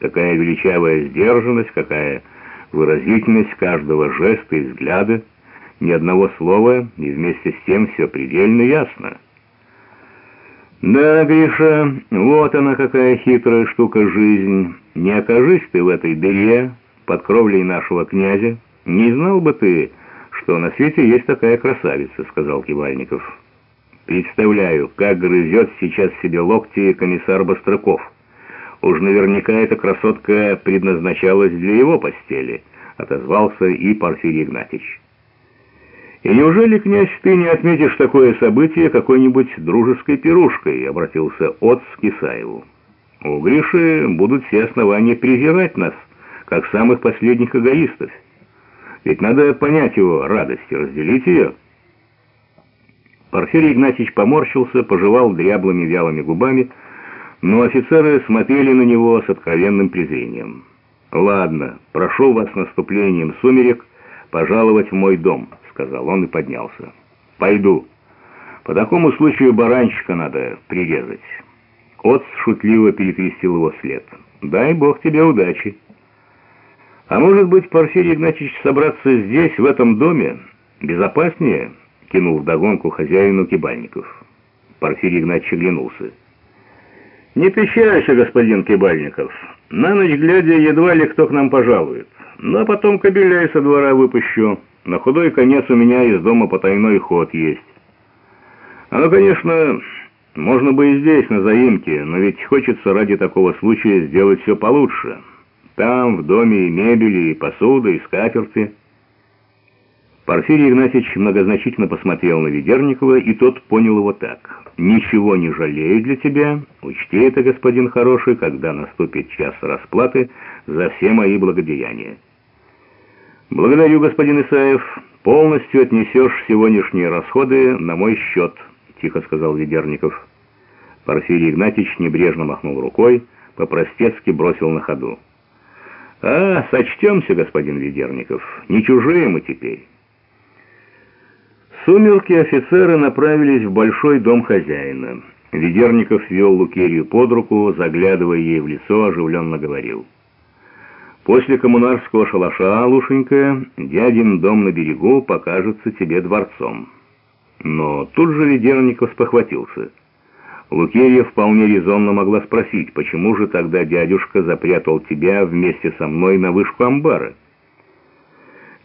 Какая величавая сдержанность, какая выразительность каждого жеста и взгляда, ни одного слова, и вместе с тем все предельно ясно. «Да, Гриша, вот она какая хитрая штука жизнь. Не окажись ты в этой дыре под кровлей нашего князя, не знал бы ты, что на свете есть такая красавица», — сказал Кивальников. «Представляю, как грызет сейчас себе локти комиссар Бострыков. Уж наверняка эта красотка предназначалась для его постели», — отозвался и Порфирий Игнатьевич. «И неужели, князь, ты не отметишь такое событие какой-нибудь дружеской пирушкой?» — обратился Отц к Исаеву. «У Гриши будут все основания презирать нас, как самых последних эгоистов. Ведь надо понять его радость и разделить ее». Порфирий Игнатьевич поморщился, пожевал дряблыми вялыми губами, но офицеры смотрели на него с откровенным презрением. «Ладно, прошу вас наступлением сумерек пожаловать в мой дом» сказал он и поднялся. «Пойду. По такому случаю баранчика надо прирезать». Отц шутливо перекрестил его след. «Дай бог тебе удачи». «А может быть, Порфирий Игнатьевич, собраться здесь, в этом доме, безопаснее?» кинул вдогонку хозяину Кибальников. Порфирий Игнатьевич оглянулся. «Не печалься, господин Кибальников. На ночь глядя, едва ли кто к нам пожалует. Но потом кобеля со двора выпущу». На худой конец у меня из дома потайной ход есть. Оно, конечно, можно бы и здесь, на заимке, но ведь хочется ради такого случая сделать все получше. Там, в доме и мебели, и посуда, и скатерти. Порфирий Игнатьевич многозначительно посмотрел на Ведерникова, и тот понял его так. «Ничего не жалею для тебя. Учти это, господин хороший, когда наступит час расплаты за все мои благодеяния». «Благодарю, господин Исаев. Полностью отнесешь сегодняшние расходы на мой счет», — тихо сказал Ведерников. Порфирий Игнатьевич небрежно махнул рукой, по-простецки бросил на ходу. «А, сочтемся, господин Ведерников. Не чужие мы теперь». Сумерки офицеры направились в большой дом хозяина. Ведерников вел Лукерью под руку, заглядывая ей в лицо, оживленно говорил — После коммунарского шалаша, Лушенька, дядин дом на берегу покажется тебе дворцом. Но тут же Ведерников спохватился. Лукерья вполне резонно могла спросить, почему же тогда дядюшка запрятал тебя вместе со мной на вышку амбара?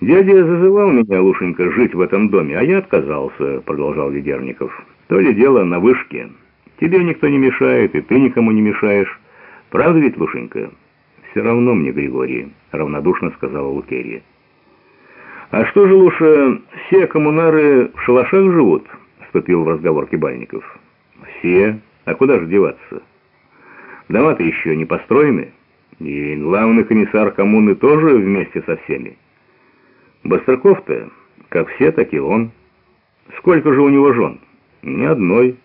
«Дядя зазывал меня, Лушенька, жить в этом доме, а я отказался», — продолжал Ведерников. «То ли дело на вышке. Тебе никто не мешает, и ты никому не мешаешь. Правда ведь, Лушенька?» «Все равно мне, Григорий», — равнодушно сказала Лукерья. «А что же лучше, все коммунары в шалашах живут?» — вступил в разговор Кибальников. «Все? А куда же деваться? Дома-то еще не построены, и главный комиссар коммуны тоже вместе со всеми. Бастраков-то, как все, так и он. Сколько же у него жен? Ни одной.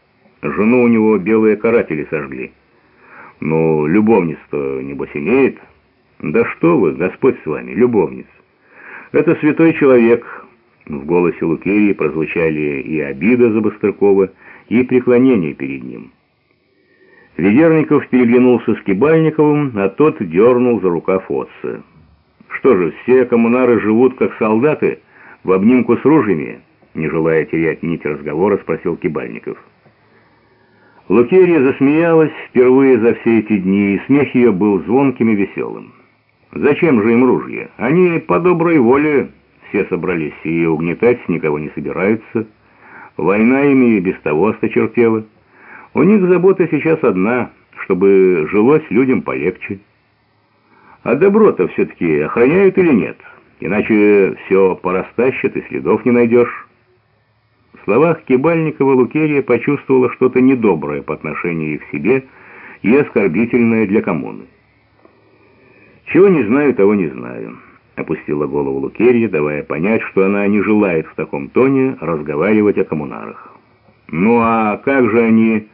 Жену у него белые каратели сожгли». Ну, любовниц-то, небось, имеет? Да что вы, Господь с вами, любовниц. Это святой человек. В голосе Лукерии прозвучали и обида за Быстрыкова, и преклонение перед ним. Ведерников переглянулся с Кибальниковым, а тот дернул за рукав отца. «Что же, все коммунары живут как солдаты, в обнимку с ружьями?» Не желая терять нить разговора, спросил Кибальников. Лукерья засмеялась впервые за все эти дни, и смех ее был звонким и веселым. Зачем же им ружья? Они по доброй воле все собрались и угнетать никого не собираются. Война ими и без того осточертела. У них забота сейчас одна, чтобы жилось людям полегче. А добро-то все-таки охраняют или нет? Иначе все порастащат и следов не найдешь. В словах Кибальникова Лукерия почувствовала что-то недоброе по отношению к себе и оскорбительное для коммуны. «Чего не знаю, того не знаю», — опустила голову Лукерья, давая понять, что она не желает в таком тоне разговаривать о коммунарах. «Ну а как же они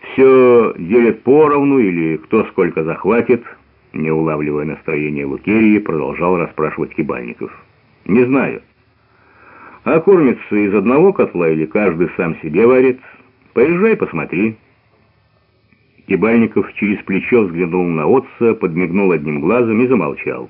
все делят поровну или кто сколько захватит?» Не улавливая настроение Лукерии, продолжал расспрашивать Кибальников. «Не знаю». А кормится из одного котла или каждый сам себе варит? Поезжай, посмотри. Кибальников через плечо взглянул на Отца, подмигнул одним глазом и замолчал.